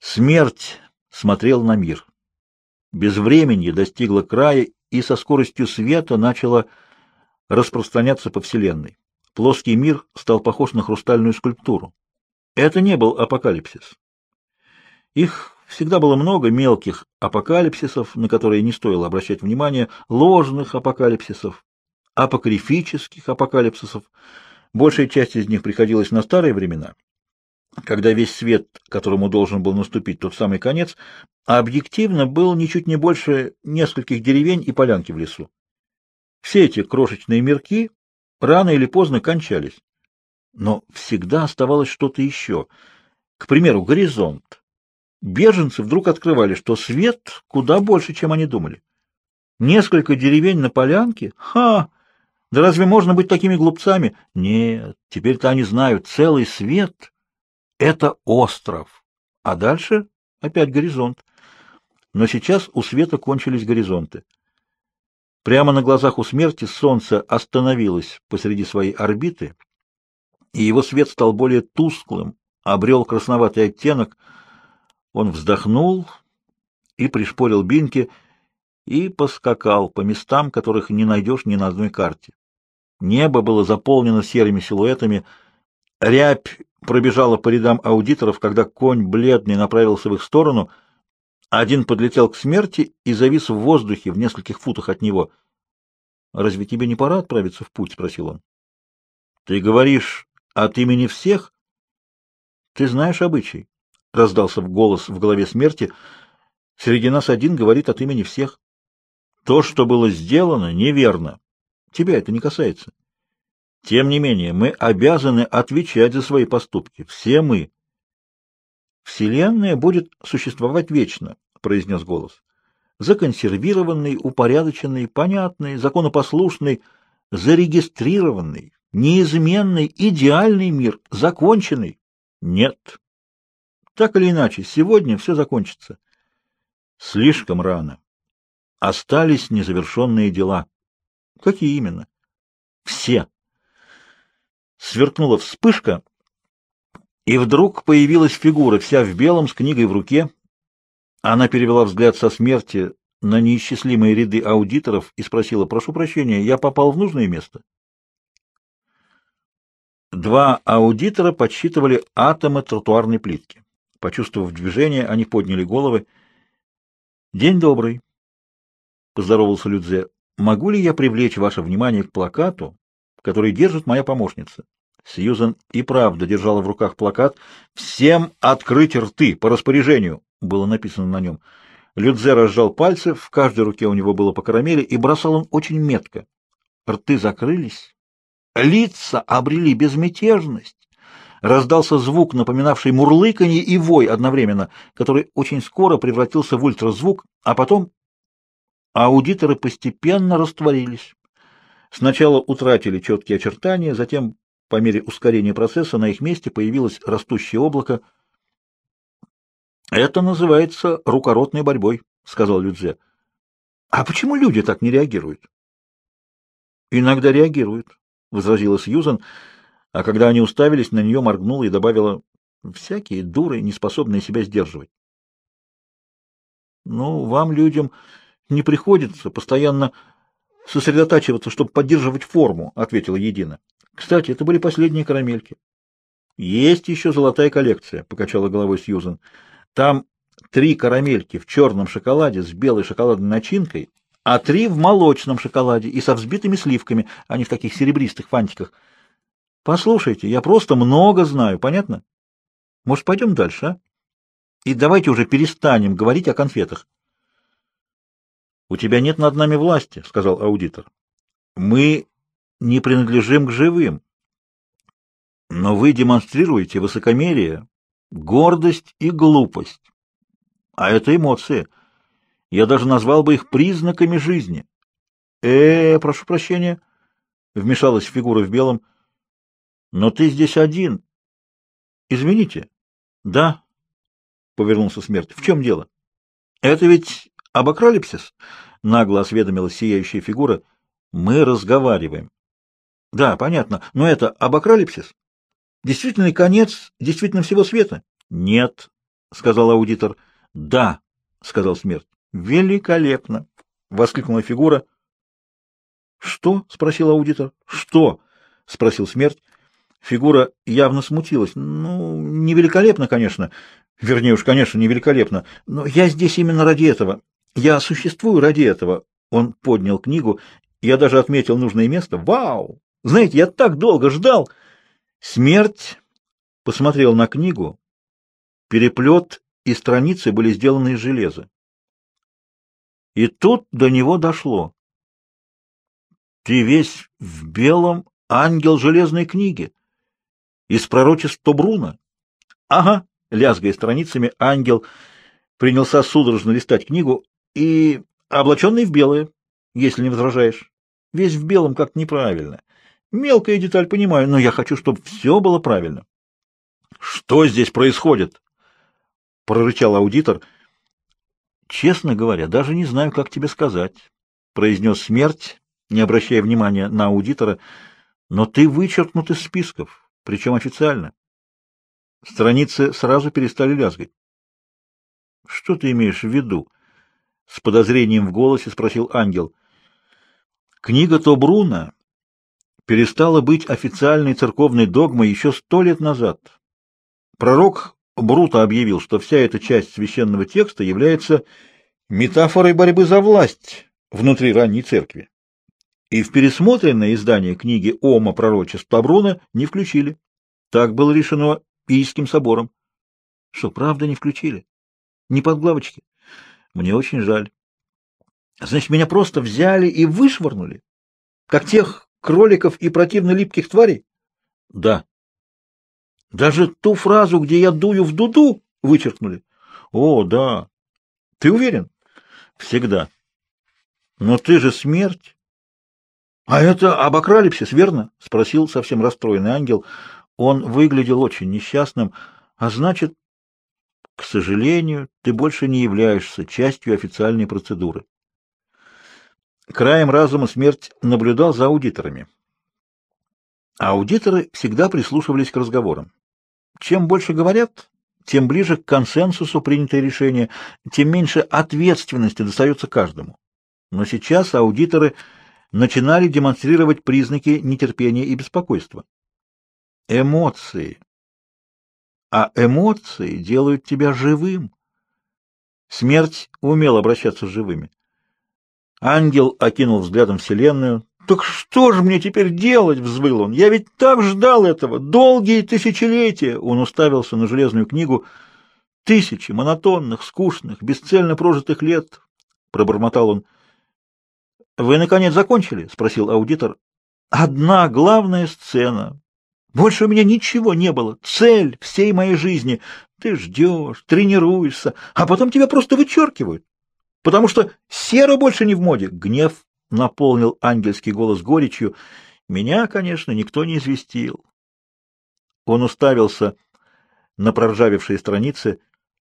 Смерть смотрел на мир. Безвременье достигло края и со скоростью света начало распространяться по Вселенной. Плоский мир стал похож на хрустальную скульптуру. Это не был апокалипсис. Их всегда было много мелких апокалипсисов, на которые не стоило обращать внимание, ложных апокалипсисов, апокрифических апокалипсисов. Большая часть из них приходилась на старые времена, когда весь свет, которому должен был наступить тот самый конец, объективно был ничуть не больше нескольких деревень и полянки в лесу. Все эти крошечные мирки рано или поздно кончались. Но всегда оставалось что-то еще. К примеру, горизонт. Беженцы вдруг открывали, что свет куда больше, чем они думали. Несколько деревень на полянке? Ха! Да разве можно быть такими глупцами? Нет, теперь-то они знают, целый свет — это остров. А дальше опять горизонт. Но сейчас у света кончились горизонты. Прямо на глазах у смерти солнце остановилось посреди своей орбиты, и его свет стал более тусклым, обрел красноватый оттенок. Он вздохнул и пришпорил бинки и поскакал по местам, которых не найдешь ни на одной карте. Небо было заполнено серыми силуэтами. Рябь пробежала по рядам аудиторов, когда конь бледный направился в их сторону — один подлетел к смерти и завис в воздухе в нескольких футах от него. — Разве тебе не пора отправиться в путь? — спросил он. — Ты говоришь от имени всех? — Ты знаешь обычай, — раздался голос в голове смерти. — Среди нас один говорит от имени всех. То, что было сделано, неверно. Тебя это не касается. Тем не менее, мы обязаны отвечать за свои поступки. Все мы. Вселенная будет существовать вечно, произнес голос. Законсервированный, упорядоченный, понятный, законопослушный, зарегистрированный, неизменный, идеальный мир, законченный. Нет. Так или иначе, сегодня все закончится. Слишком рано. Остались незавершенные дела. Какие именно? Все. Сверкнула вспышка, и вдруг появилась фигура, вся в белом, с книгой в руке. Она перевела взгляд со смерти на неисчислимые ряды аудиторов и спросила, «Прошу прощения, я попал в нужное место?» Два аудитора подсчитывали атомы тротуарной плитки. Почувствовав движение, они подняли головы. «День добрый», — поздоровался Людзе. «Могу ли я привлечь ваше внимание к плакату, который держит моя помощница?» Сьюзен и правда держала в руках плакат «Всем открыть рты по распоряжению» было написано на нем. Людзе разжал пальцы, в каждой руке у него было по карамели, и бросал он очень метко. Рты закрылись, лица обрели безмятежность. Раздался звук, напоминавший мурлыканье и вой одновременно, который очень скоро превратился в ультразвук, а потом аудиторы постепенно растворились. Сначала утратили четкие очертания, затем по мере ускорения процесса на их месте появилось растущее облако. «Это называется рукоротной борьбой», — сказал Людзе. «А почему люди так не реагируют?» «Иногда реагируют», — возразила Сьюзан, а когда они уставились, на нее моргнула и добавила «всякие дуры, не способные себя сдерживать». «Ну, вам, людям, не приходится постоянно сосредотачиваться, чтобы поддерживать форму», — ответила Едина. Кстати, это были последние карамельки. Есть еще золотая коллекция, покачала головой Сьюзен. Там три карамельки в черном шоколаде с белой шоколадной начинкой, а три в молочном шоколаде и со взбитыми сливками, а не в таких серебристых фантиках. Послушайте, я просто много знаю, понятно? Может, пойдем дальше, а? И давайте уже перестанем говорить о конфетах. — У тебя нет над нами власти, — сказал аудитор. — Мы не принадлежим к живым. Но вы демонстрируете высокомерие, гордость и глупость. А это эмоции. Я даже назвал бы их признаками жизни. Э, прошу прощения, вмешалась фигура в белом. Но ты здесь один. Извините. Да, повернулся смерть. В чем дело? Это ведь абокралипсис, нагло осведомилась сияющая фигура. Мы разговариваем. Да, понятно. Но это абокралипсис? Действительный конец действительно всего света? Нет. — сказал аудитор. «Да», — сказал смерть. «Великолепно!» — воскликнула фигура. «Что?» — спросил аудитор. «Что?» — спросил смерть. Фигура явно смутилась. «Ну, не великолепно, конечно. Вернее уж, конечно, не великолепно. Но я здесь именно ради этого. Я существую ради этого». Он поднял книгу. Я даже отметил нужное место. «Вау! Знаете, я так долго ждал!» Смерть посмотрел на книгу. Переплет и страницы были сделаны из железа. И тут до него дошло. Ты весь в белом ангел железной книги. Из пророчеств Тобруна. Ага, лязгая страницами, ангел принялся судорожно листать книгу и облаченный в белое, если не возражаешь. Весь в белом как неправильно. Мелкая деталь, понимаю, но я хочу, чтобы все было правильно. Что здесь происходит? прорычал аудитор. Честно говоря, даже не знаю, как тебе сказать, произнес смерть, не обращая внимания на аудитора, но ты вычеркнут из списков, причем официально. Страницы сразу перестали лязгать. Что ты имеешь в виду? С подозрением в голосе спросил ангел. Книга Тобруна перестала быть официальной церковной догмой еще сто лет назад. Пророк Бруто объявил, что вся эта часть священного текста является метафорой борьбы за власть внутри ранней церкви. И в пересмотренное издание книги Ома пророчеств Табруна не включили. Так было решено Пийским собором. Что, правда не включили? Не под главочки? Мне очень жаль. Значит, меня просто взяли и вышвырнули? Как тех кроликов и противно липких тварей? Да. Даже ту фразу, где я дую в дуду, вычеркнули. О, да. Ты уверен? Всегда. Но ты же смерть. А это абакралипсис, верно? Спросил совсем расстроенный ангел. Он выглядел очень несчастным, а значит, к сожалению, ты больше не являешься частью официальной процедуры. Краем разума смерть наблюдал за аудиторами. Аудиторы всегда прислушивались к разговорам. Чем больше говорят, тем ближе к консенсусу принятое решение, тем меньше ответственности достается каждому. Но сейчас аудиторы начинали демонстрировать признаки нетерпения и беспокойства. Эмоции. А эмоции делают тебя живым. Смерть умел обращаться с живыми. Ангел окинул взглядом Вселенную, «Так что же мне теперь делать?» — взвыл он. «Я ведь так ждал этого! Долгие тысячелетия!» Он уставился на железную книгу. «Тысячи монотонных, скучных, бесцельно прожитых лет!» — пробормотал он. «Вы, наконец, закончили?» — спросил аудитор. «Одна главная сцена. Больше у меня ничего не было. Цель всей моей жизни. Ты ждешь, тренируешься, а потом тебя просто вычеркивают. Потому что сера больше не в моде. Гнев наполнил ангельский голос горечью. Меня, конечно, никто не известил. Он уставился на проржавевшие страницы.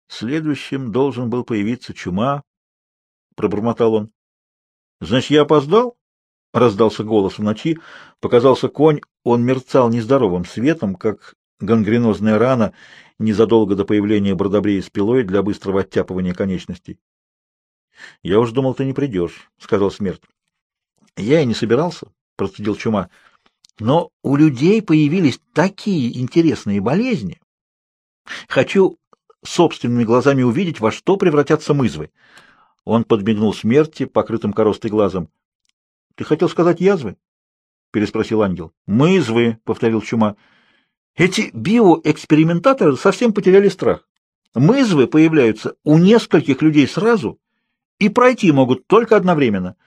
Следующим должен был появиться чума, — пробормотал он. — Значит, я опоздал? — раздался голос в ночи. Показался конь, он мерцал нездоровым светом, как гангренозная рана незадолго до появления бродобрея с пилой для быстрого оттяпывания конечностей. — Я уж думал, ты не придешь, — сказал смерть. Я и не собирался, процедил Чума. Но у людей появились такие интересные болезни. Хочу собственными глазами увидеть, во что превратятся мызвы. Он подмигнул смерти, покрытым коростой глазом. — Ты хотел сказать язвы? — переспросил ангел. — Мызвы, — повторил Чума. — Эти биоэкспериментаторы совсем потеряли страх. Мызвы появляются у нескольких людей сразу и пройти могут только одновременно —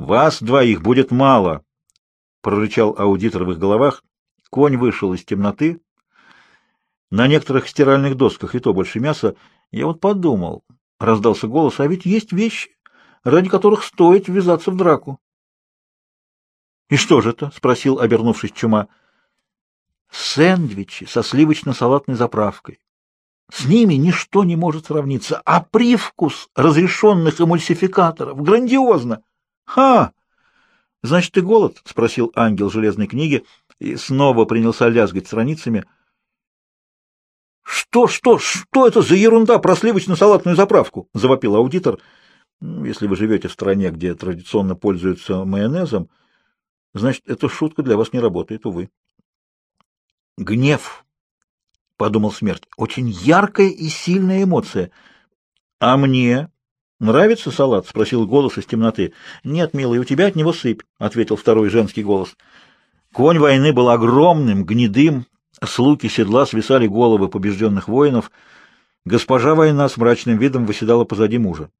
«Вас двоих будет мало», — прорычал аудитор в их головах. Конь вышел из темноты. На некоторых стиральных досках и то больше мяса. Я вот подумал, — раздался голос, — а ведь есть вещи, ради которых стоит ввязаться в драку. «И что же это?» — спросил, обернувшись чума. «Сэндвичи со сливочно-салатной заправкой. С ними ничто не может сравниться, а привкус разрешенных эмульсификаторов грандиозно!» «Ха! Значит, ты голод?» — спросил ангел железной книги и снова принялся лязгать страницами. «Что, что, что это за ерунда про сливочно-салатную заправку?» — завопил аудитор. Ну, «Если вы живете в стране, где традиционно пользуются майонезом, значит, эта шутка для вас не работает, увы». «Гнев», — подумал смерть, — «очень яркая и сильная эмоция. А мне нравится салат?» — спросил голос из темноты. «Нет, милый, у тебя от него сыпь», — ответил второй женский голос. Конь войны был огромным, гнедым, с луки седла свисали головы побежденных воинов. Госпожа война с мрачным видом выседала позади мужа.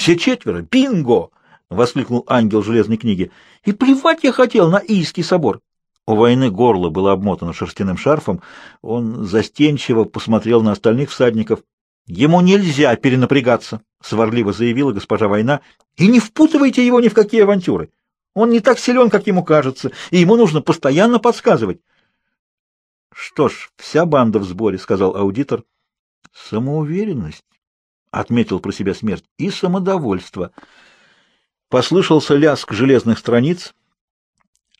«Все четверо! Бинго!» — воскликнул ангел железной книги. «И плевать я хотел на Ийский собор!» У войны горло было обмотано шерстяным шарфом. Он застенчиво посмотрел на остальных всадников. «Ему нельзя перенапрягаться!» — сварливо заявила госпожа война. «И не впутывайте его ни в какие авантюры! Он не так силен, как ему кажется, и ему нужно постоянно подсказывать!» Что ж, вся банда в сборе, сказал аудитор. Самоуверенность, отметил про себя смерть, и самодовольство. Послышался лязг железных страниц.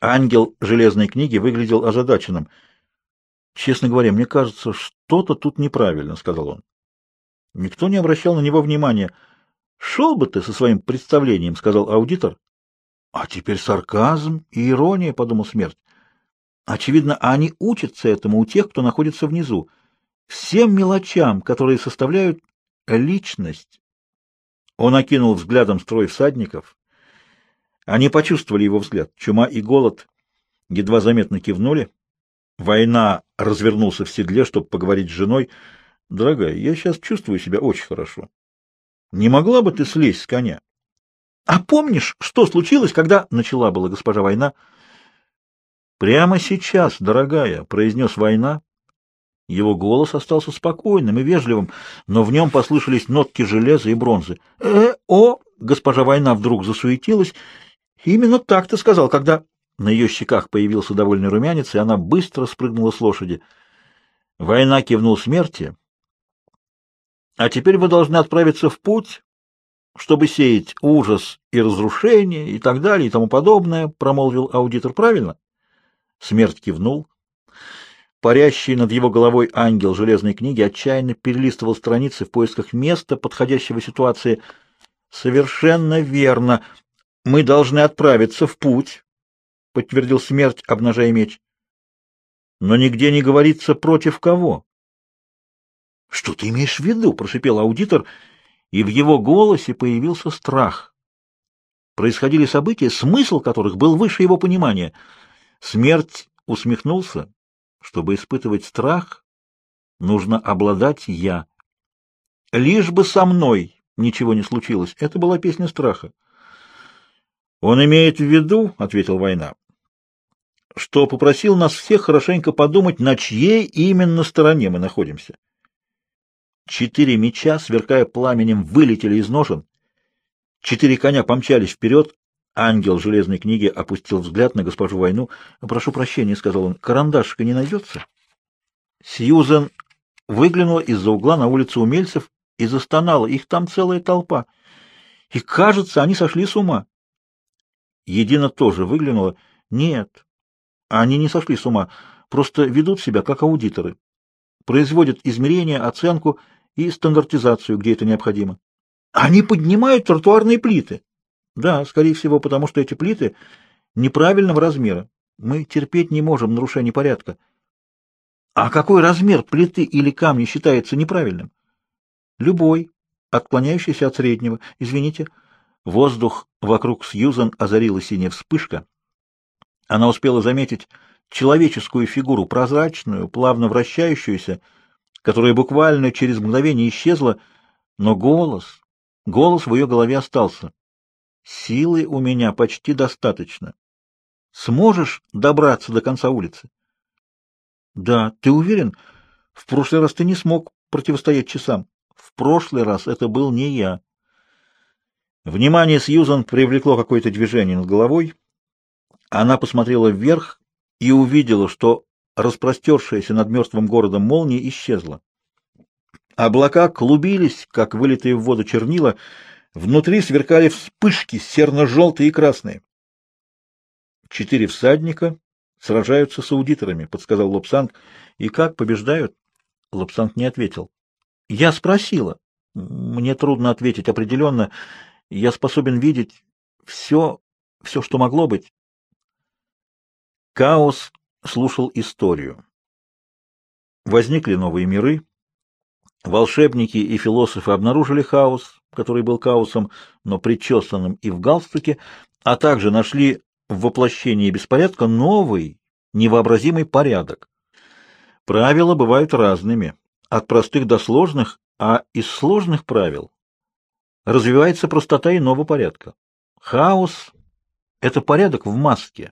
Ангел железной книги выглядел озадаченным. Честно говоря, мне кажется, что-то тут неправильно, сказал он. Никто не обращал на него внимания. Шел бы ты со своим представлением, сказал аудитор. А теперь сарказм и ирония, подумал смерть. Очевидно, они учатся этому у тех, кто находится внизу. Всем мелочам, которые составляют личность. Он окинул взглядом строй всадников. Они почувствовали его взгляд. Чума и голод едва заметно кивнули. Война развернулся в седле, чтобы поговорить с женой. «Дорогая, я сейчас чувствую себя очень хорошо. Не могла бы ты слезть с коня?» «А помнишь, что случилось, когда...» — начала была госпожа Война — «Прямо сейчас, дорогая», — произнес война. Его голос остался спокойным и вежливым, но в нем послышались нотки железа и бронзы. «Э, о!» — госпожа война вдруг засуетилась. «Именно так ты сказал, когда...» На ее щеках появился довольный румянец, и она быстро спрыгнула с лошади. Война кивнул смерти. «А теперь вы должны отправиться в путь, чтобы сеять ужас и разрушение и так далее и тому подобное», — промолвил аудитор. «Правильно?» Смерть кивнул. Парящий над его головой ангел железной книги отчаянно перелистывал страницы в поисках места, подходящего ситуации. «Совершенно верно. Мы должны отправиться в путь», — подтвердил смерть, обнажая меч. «Но нигде не говорится против кого». «Что ты имеешь в виду?» — прошипел аудитор, и в его голосе появился страх. Происходили события, смысл которых был выше его понимания — Смерть усмехнулся. Чтобы испытывать страх, нужно обладать я. Лишь бы со мной ничего не случилось. Это была песня страха. Он имеет в виду, — ответил Война, — что попросил нас всех хорошенько подумать, на чьей именно стороне мы находимся. Четыре меча, сверкая пламенем, вылетели из ножен. Четыре коня помчались вперед, Ангел железной книги опустил взгляд на госпожу Войну. «Прошу прощения», — сказал он, — «карандашика не найдется?» Сьюзен выглянула из-за угла на улицу умельцев и застонала. Их там целая толпа. И, кажется, они сошли с ума. Едина тоже выглянула. Нет, они не сошли с ума, просто ведут себя как аудиторы. Производят измерения, оценку и стандартизацию, где это необходимо. Они поднимают тротуарные плиты. Да, скорее всего, потому что эти плиты неправильного размера. Мы терпеть не можем нарушений порядка. А какой размер плиты или камня считается неправильным? Любой, отклоняющийся от среднего. Извините, воздух вокруг Сьюзан озарила синяя вспышка. Она успела заметить человеческую фигуру, прозрачную, плавно вращающуюся, которая буквально через мгновение исчезла, но голос, голос в ее голове остался. Силы у меня почти достаточно. Сможешь добраться до конца улицы? Да, ты уверен? В прошлый раз ты не смог противостоять часам. В прошлый раз это был не я. Внимание Сьюзан привлекло какое-то движение над головой. Она посмотрела вверх и увидела, что распростершаяся над мертвым городом молния исчезла. Облака клубились, как вылитые в воду чернила, Внутри сверкали вспышки, серно-желтые и красные. Четыре всадника сражаются с аудиторами, подсказал Лобсанг. И как побеждают? Лапсанг не ответил. Я спросила. Мне трудно ответить определенно. Я способен видеть все, все, что могло быть. Каос слушал историю. Возникли новые миры. Волшебники и философы обнаружили хаос, который был хаосом, но причесанным и в галстуке, а также нашли в воплощении беспорядка новый, невообразимый порядок. Правила бывают разными, от простых до сложных, а из сложных правил развивается простота иного порядка. Хаос — это порядок в маске.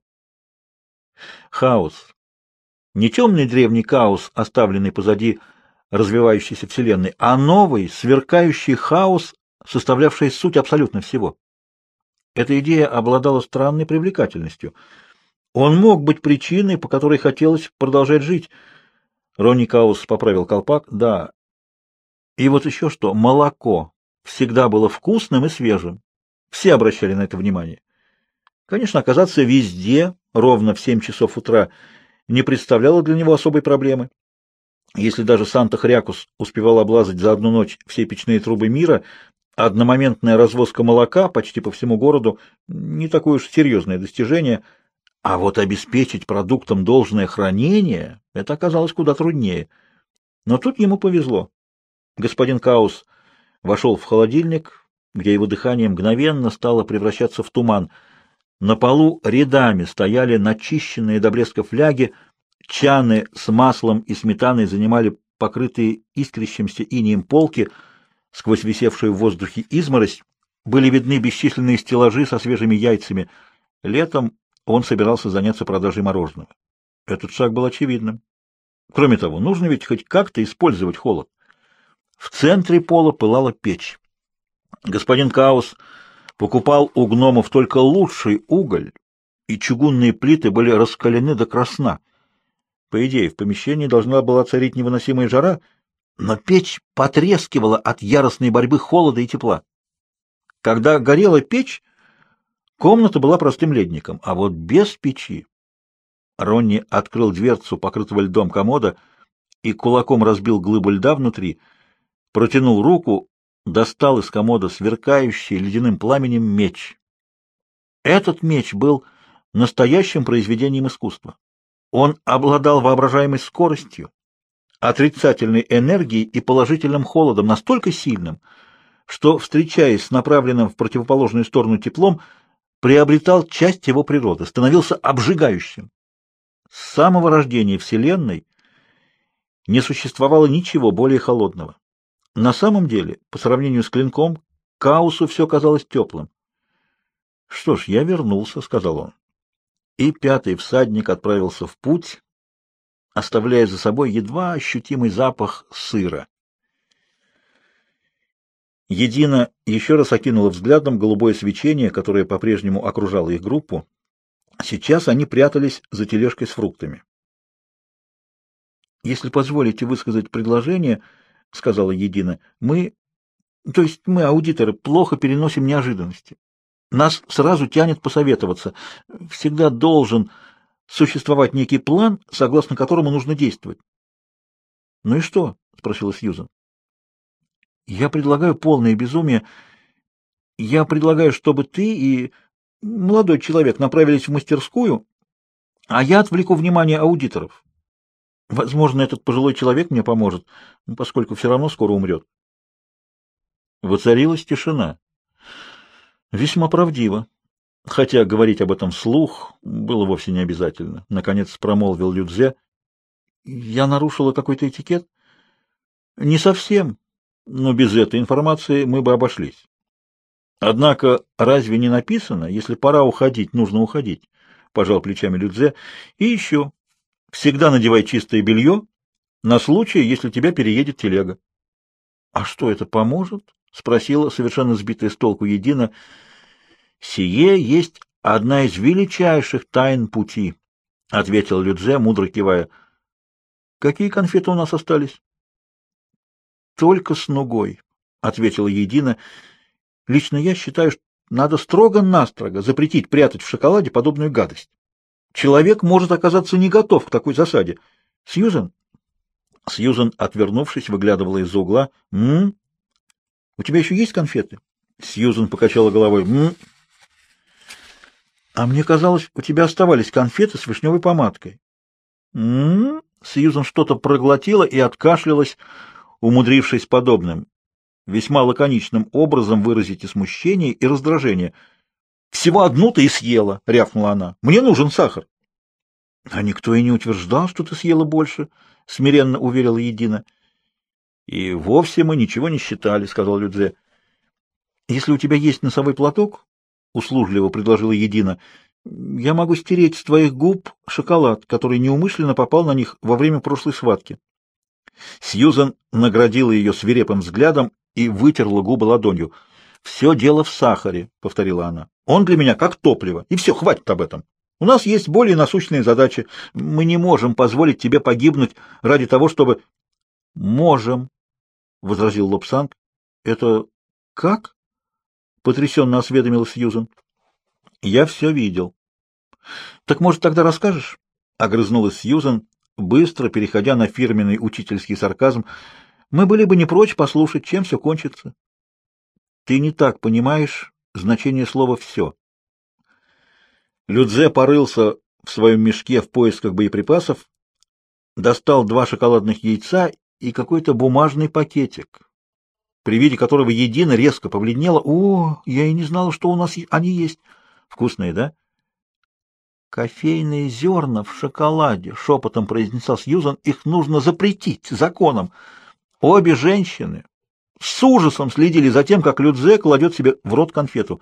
Хаос. Не темный древний хаос, оставленный позади развивающейся Вселенной, а новый, сверкающий хаос, составлявший суть абсолютно всего. Эта идея обладала странной привлекательностью. Он мог быть причиной, по которой хотелось продолжать жить. Ронни Каус поправил колпак. Да. И вот еще что. Молоко всегда было вкусным и свежим. Все обращали на это внимание. Конечно, оказаться везде ровно в семь часов утра не представляло для него особой проблемы. Если даже Санта-Хрякус успевал облазать за одну ночь все печные трубы мира, одномоментная развозка молока почти по всему городу не такое уж серьезное достижение, а вот обеспечить продуктам должное хранение — это оказалось куда труднее. Но тут ему повезло. Господин Каус вошел в холодильник, где его дыхание мгновенно стало превращаться в туман. На полу рядами стояли начищенные до блеска фляги, чаны с маслом и сметаной занимали покрытые искрящимся инием полки — Сквозь висевшую в воздухе изморозь были видны бесчисленные стеллажи со свежими яйцами. Летом он собирался заняться продажей мороженого. Этот шаг был очевидным. Кроме того, нужно ведь хоть как-то использовать холод. В центре пола пылала печь. Господин Каус покупал у гномов только лучший уголь, и чугунные плиты были раскалены до красна. По идее, в помещении должна была царить невыносимая жара — но печь потрескивала от яростной борьбы холода и тепла. Когда горела печь, комната была простым ледником, а вот без печи... Ронни открыл дверцу, покрытого льдом комода, и кулаком разбил глыбу льда внутри, протянул руку, достал из комода сверкающий ледяным пламенем меч. Этот меч был настоящим произведением искусства. Он обладал воображаемой скоростью, отрицательной энергией и положительным холодом настолько сильным, что, встречаясь с направленным в противоположную сторону теплом, приобретал часть его природы, становился обжигающим. С самого рождения Вселенной не существовало ничего более холодного. На самом деле, по сравнению с клинком, Каусу все казалось теплым. «Что ж, я вернулся», — сказал он. И пятый всадник отправился в путь, оставляя за собой едва ощутимый запах сыра. Едина еще раз окинула взглядом голубое свечение, которое по-прежнему окружало их группу. Сейчас они прятались за тележкой с фруктами. «Если позволите высказать предложение, — сказала Едина, — мы, то есть мы, аудиторы, плохо переносим неожиданности. Нас сразу тянет посоветоваться. Всегда должен существовать некий план, согласно которому нужно действовать. — Ну и что? — спросила Сьюзан. — Я предлагаю полное безумие. Я предлагаю, чтобы ты и молодой человек направились в мастерскую, а я отвлеку внимание аудиторов. Возможно, этот пожилой человек мне поможет, поскольку все равно скоро умрет. Воцарилась тишина. Весьма правдиво. Хотя говорить об этом вслух было вовсе не обязательно. Наконец промолвил Людзе. Я нарушила какой-то этикет? Не совсем, но без этой информации мы бы обошлись. Однако разве не написано, если пора уходить, нужно уходить? Пожал плечами Людзе. И еще. Всегда надевай чистое белье на случай, если тебя переедет телега. — А что это поможет? — спросила совершенно сбитая с толку Едина. «Сие есть одна из величайших тайн пути», — ответил Людзе, мудро кивая. «Какие конфеты у нас остались?» «Только с нугой», — ответила Едина. «Лично я считаю, что надо строго-настрого запретить прятать в шоколаде подобную гадость. Человек может оказаться не готов к такой засаде. Сьюзен, Сьюзен, отвернувшись, выглядывала из-за угла. «М? У тебя еще есть конфеты?» Сьюзен покачала головой. «М? А мне казалось, у тебя оставались конфеты с вишневой помадкой». «М?» Сьюзен что-то проглотила и откашлялась, умудрившись подобным, весьма лаконичным образом выразить и смущение, и раздражение. «Всего одну ты и съела», — рявкнула она. «Мне нужен сахар». «А никто и не утверждал, что ты съела больше», — смиренно уверила Едина. «И вовсе мы ничего не считали», — сказал Людзе. «Если у тебя есть носовой платок», — услужливо предложила Едина, — «я могу стереть с твоих губ шоколад, который неумышленно попал на них во время прошлой схватки». Сьюзан наградила ее свирепым взглядом и вытерла губы ладонью. «Все дело в сахаре», — повторила она. «Он для меня как топливо. И все, хватит об этом. У нас есть более насущные задачи. Мы не можем позволить тебе погибнуть ради того, чтобы...» «Можем», — возразил Лобсанг. «Это как?» — потрясенно осведомила Сьюзан. «Я все видел». «Так, может, тогда расскажешь?» — огрызнулась Сьюзан, быстро переходя на фирменный учительский сарказм. «Мы были бы не прочь послушать, чем все кончится». «Ты не так понимаешь значение слова «все». Людзе порылся в своем мешке в поисках боеприпасов, достал два шоколадных яйца и какой-то бумажный пакетик, при виде которого Едина резко побледнела. «О, я и не знала, что у нас они есть. Вкусные, да?» «Кофейные зерна в шоколаде», — шепотом произнесла Сьюзан, — «их нужно запретить законом». Обе женщины с ужасом следили за тем, как Людзе кладет себе в рот конфету.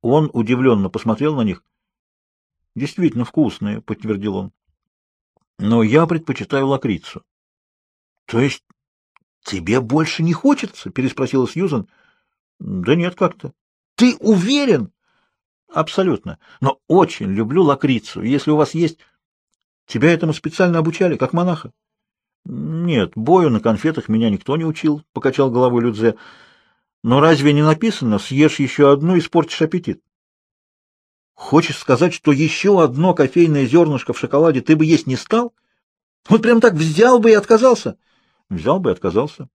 Он удивленно посмотрел на них. — Действительно вкусные, — подтвердил он. — Но я предпочитаю лакрицу. — То есть тебе больше не хочется? — переспросила Сьюзан. — Да нет, как-то. — Ты уверен? — Абсолютно. Но очень люблю лакрицу. Если у вас есть... Тебя этому специально обучали, как монаха? — Нет, бою на конфетах меня никто не учил, — покачал головой Людзе. — Но разве не написано, съешь еще одну и испортишь аппетит? Хочешь сказать, что еще одно кофейное зернышко в шоколаде ты бы есть не стал? Вот прям так взял бы и отказался? Взял бы и отказался.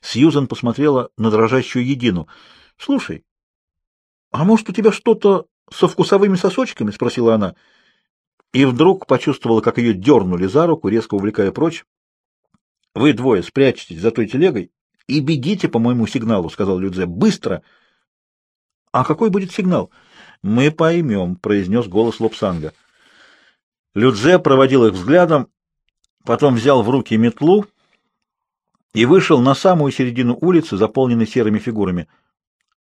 Сьюзан посмотрела на дрожащую едину. — Слушай, а может, у тебя что-то со вкусовыми сосочками? — спросила она. И вдруг почувствовала, как ее дернули за руку, резко увлекая прочь. — Вы двое спрячьтесь за той телегой и бегите по моему сигналу, — сказал Людзе. — Быстро! — А какой будет сигнал? — «Мы поймем», — произнес голос Лопсанга. Людзе проводил их взглядом, потом взял в руки метлу и вышел на самую середину улицы, заполненной серыми фигурами.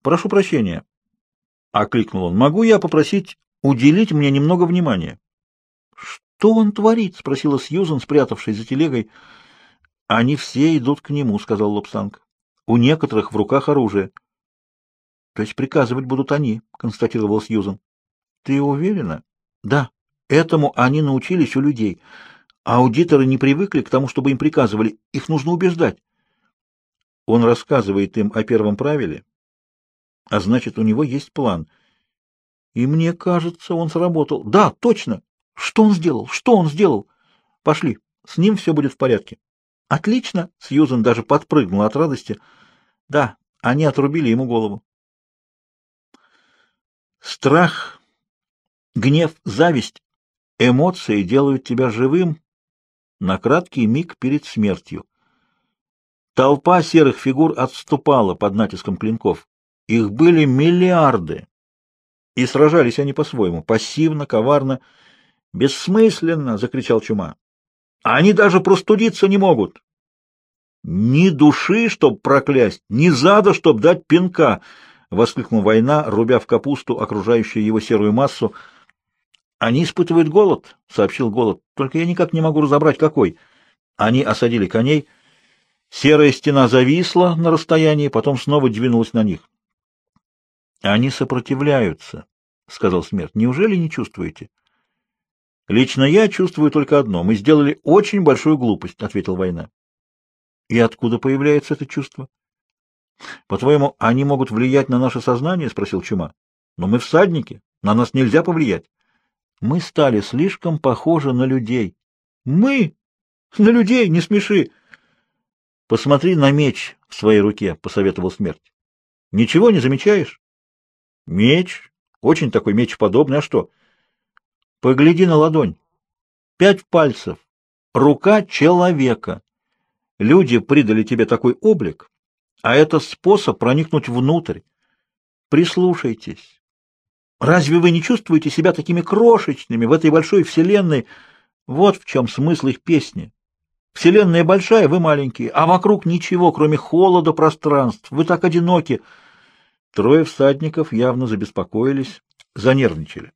«Прошу прощения», — окликнул он, — «могу я попросить уделить мне немного внимания?» «Что он творит?» — спросила Сьюзан, спрятавшись за телегой. «Они все идут к нему», — сказал Лобсанг. «У некоторых в руках оружие». То есть приказывать будут они, констатировал Сьюзан. Ты уверена? Да. Этому они научились у людей. Аудиторы не привыкли к тому, чтобы им приказывали. Их нужно убеждать. Он рассказывает им о первом правиле, а значит, у него есть план. И мне кажется, он сработал. Да, точно. Что он сделал? Что он сделал? Пошли. С ним все будет в порядке. Отлично. Сьюзан даже подпрыгнула от радости. Да, они отрубили ему голову. Страх, гнев, зависть, эмоции делают тебя живым на краткий миг перед смертью. Толпа серых фигур отступала под натиском клинков. Их были миллиарды. И сражались они по-своему, пассивно, коварно, бессмысленно, — закричал Чума. Они даже простудиться не могут. Ни души, чтоб проклясть, ни зада, чтоб дать пинка —— воскликнул война, рубя в капусту окружающую его серую массу. «Они испытывают голод», — сообщил голод, — «только я никак не могу разобрать, какой». Они осадили коней. Серая стена зависла на расстоянии, потом снова двинулась на них. «Они сопротивляются», — сказал смерть. «Неужели не чувствуете?» «Лично я чувствую только одно. Мы сделали очень большую глупость», — ответил война. «И откуда появляется это чувство?» — По-твоему, они могут влиять на наше сознание? — спросил Чума. — Но мы всадники, на нас нельзя повлиять. Мы стали слишком похожи на людей. Мы? На людей не смеши. Посмотри на меч в своей руке, — посоветовал смерть. Ничего не замечаешь? Меч? Очень такой меч подобный. А что? Погляди на ладонь. Пять пальцев. Рука человека. Люди придали тебе такой облик, а это способ проникнуть внутрь. Прислушайтесь. Разве вы не чувствуете себя такими крошечными в этой большой вселенной? Вот в чем смысл их песни. Вселенная большая, вы маленькие, а вокруг ничего, кроме холода пространств. Вы так одиноки. Трое всадников явно забеспокоились, занервничали.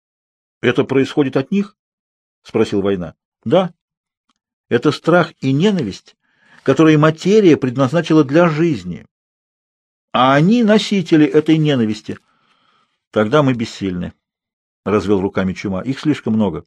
— Это происходит от них? — спросил Война. — Да. Это страх и ненависть, которые материя предназначила для жизни. А они носители этой ненависти. Тогда мы бессильны, — развел руками Чума. Их слишком много.